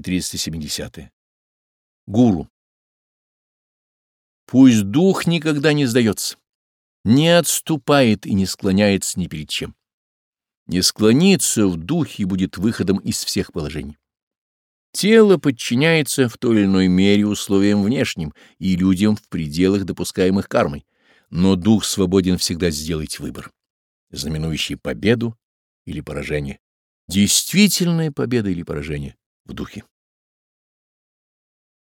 470. Гуру. Пусть дух никогда не сдается, не отступает и не склоняется ни перед чем. Не склонится в духе будет выходом из всех положений. Тело подчиняется в той или иной мере условиям внешним и людям в пределах, допускаемых кармой, но дух свободен всегда сделать выбор, знаменующий победу или поражение, действительная победа или поражение. в духе.